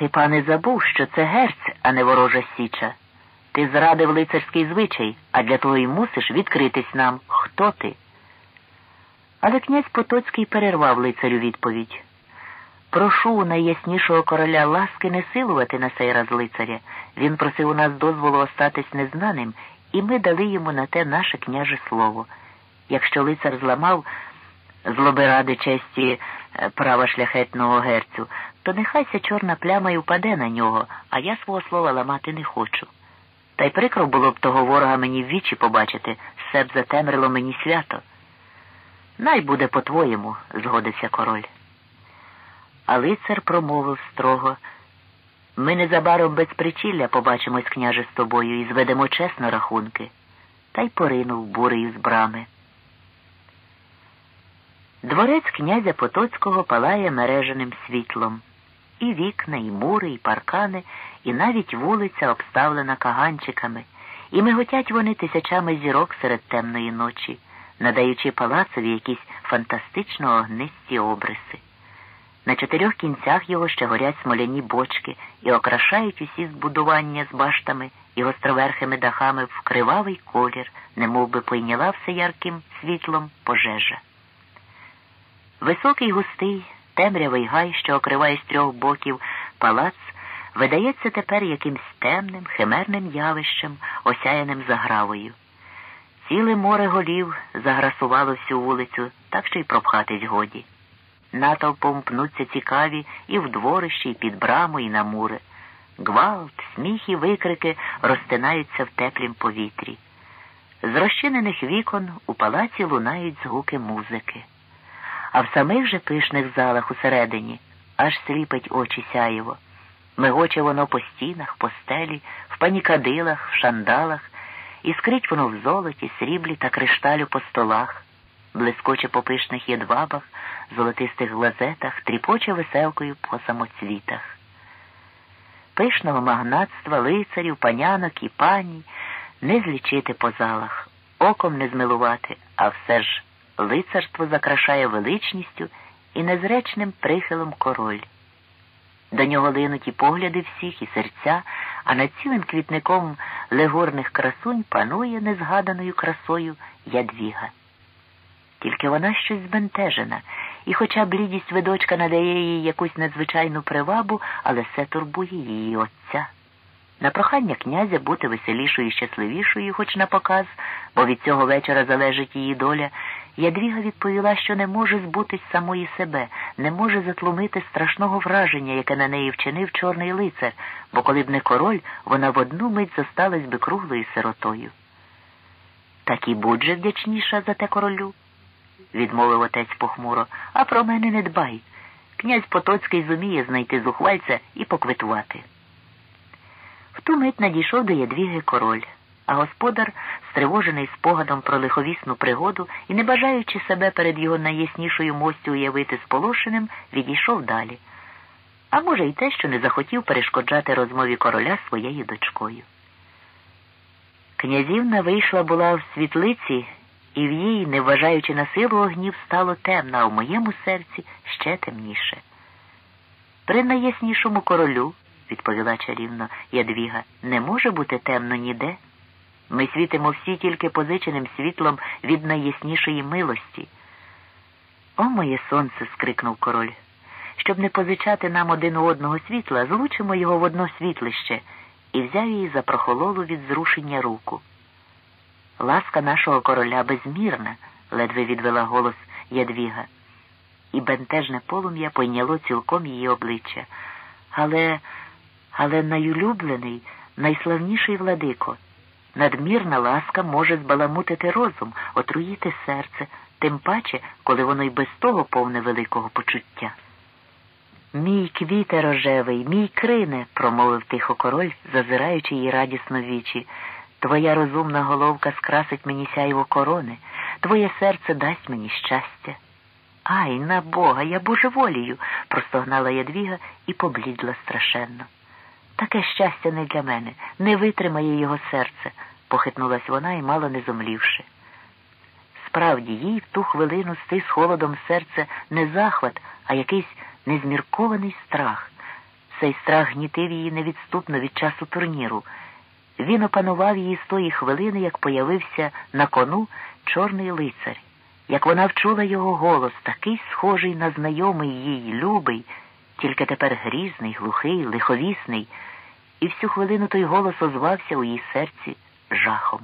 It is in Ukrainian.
Ти, пане, забув, що це герць, а не ворожа січа. Ти зрадив лицарський звичай, а для того й мусиш відкритись нам. Хто ти? Але князь Потоцький перервав лицарю відповідь. Прошу найяснішого короля ласки не силувати на сей раз лицаря. Він просив у нас дозволу остатись незнаним, і ми дали йому на те наше княже слово. Якщо лицар зламав злоби ради честі е, права шляхетного герцю, то нехай ця чорна пляма й упаде на нього, а я свого слова ламати не хочу. Та й прикро було б того ворога мені в вічі побачити, все б затемрило мені свято. Най буде по-твоєму, згодився король. А лицар промовив строго. Ми незабаром без причілля побачимось, княже, з тобою, і зведемо чесно рахунки, та й поринув бурею з брами. Дворець князя Потоцького палає мереженим світлом. І вікна, і мури, і паркани, і навіть вулиця обставлена каганчиками, і миготять вони тисячами зірок серед темної ночі, надаючи палацові якісь фантастично огнисті обриси. На чотирьох кінцях його ще горять смоляні бочки і окрашають усі збудування з баштами і гостроверхими дахами в кривавий колір, немов би пойняла все ярким світлом пожежа. Високий густий, темрявий гай, що окриває з трьох боків палац, видається тепер якимсь темним, химерним явищем, осяяним загравою. Ціле море голів заграсувало всю вулицю, так що й пропхатись годі. Натовпом пнуться цікаві і в дворищі, і під браму, і на мури. Гвалт, сміх і викрики розтинаються в теплім повітрі. З розчинених вікон у палаці лунають згуки музики. А в самих же пишних залах усередині аж сліпить очі сяєво. Мигоче воно по стінах, по стелі, в панікадилах, в шандалах, і скрить воно в золоті, сріблі та кришталю по столах, блискоче по пишних єдвабах, золотистих глазетах, тріпоче веселкою по самоцвітах. Пишного магнатства, лицарів, панянок і пані не злічити по залах, оком не змилувати, а все ж лицарство закрашає величністю і незречним прихилом король. До нього линуть і погляди всіх, і серця, а над цілим квітником легорних красунь панує незгаданою красою ядвіга. Тільки вона щось збентежена, і, хоча блідість видочка надає їй якусь надзвичайну привабу, але все турбує її отця. На прохання князя бути веселішою і щасливішою, хоч на показ, бо від цього вечора залежить її доля, Ядвіга відповіла, що не може збутись самої себе, не може затлумити страшного враження, яке на неї вчинив чорний лицар, бо коли б не король, вона в одну мить зосталась би круглою сиротою. Так і будь же вдячніша за те королю, відмовив отець похмуро, а про мене не дбай. Князь Потоцький зуміє знайти зухвальця і поквитувати. В ту мить надійшов до Ядвіги король а господар, стривожений спогадом про лиховісну пригоду і, не бажаючи себе перед його найяснішою мостю уявити сполошеним, відійшов далі. А може, й те, що не захотів перешкоджати розмові короля своєю дочкою. Князівна вийшла була в світлиці, і в їй, не вважаючи на силу огнів, стало темно, а в моєму серці ще темніше. При найяснішому королю, відповіла чарівно Ядвіга, не може бути темно ніде. Ми світимо всі тільки позиченим світлом від найяснішої милості. О, моє сонце. скрикнув король. Щоб не позичати нам один у одного світла, злучимо його в одно світлище і взяв її за прохололу від зрушення руку. Ласка нашого короля безмірна, ледве відвела голос Ядвіга, і бентежне полум'я пойняло цілком її обличчя. Але, але найулюблений, найславніший владико. Надмірна ласка може збаламутити розум, отруїти серце, тим паче, коли воно й без того повне великого почуття. Мій квіте рожевий, мій крине, промовив тихо король, зазираючи їй радісно вічі. Твоя розумна головка скрасить мені сяйво корони, твоє серце дасть мені щастя. Ай, на Бога, я божеволію, простогнала ядвіга і поблідла страшенно. Таке щастя не для мене, не витримає його серце, похитнулась вона і мало не зомлівши. Справді, їй в ту хвилину стис холодом серце не захват, а якийсь незміркований страх. Цей страх гнітив її невідступно від часу турніру. Він опанував її з тої хвилини, як появився на кону чорний лицар, як вона вчула його голос, такий схожий на знайомий їй любий, тільки тепер грізний, глухий, лиховісний, і всю хвилину той голос озвався у її серці жахом.